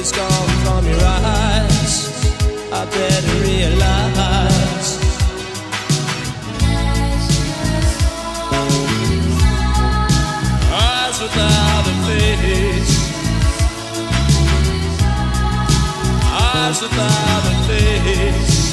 is gone from your eyes. I better realize. Eyes without a face. Eyes without a face.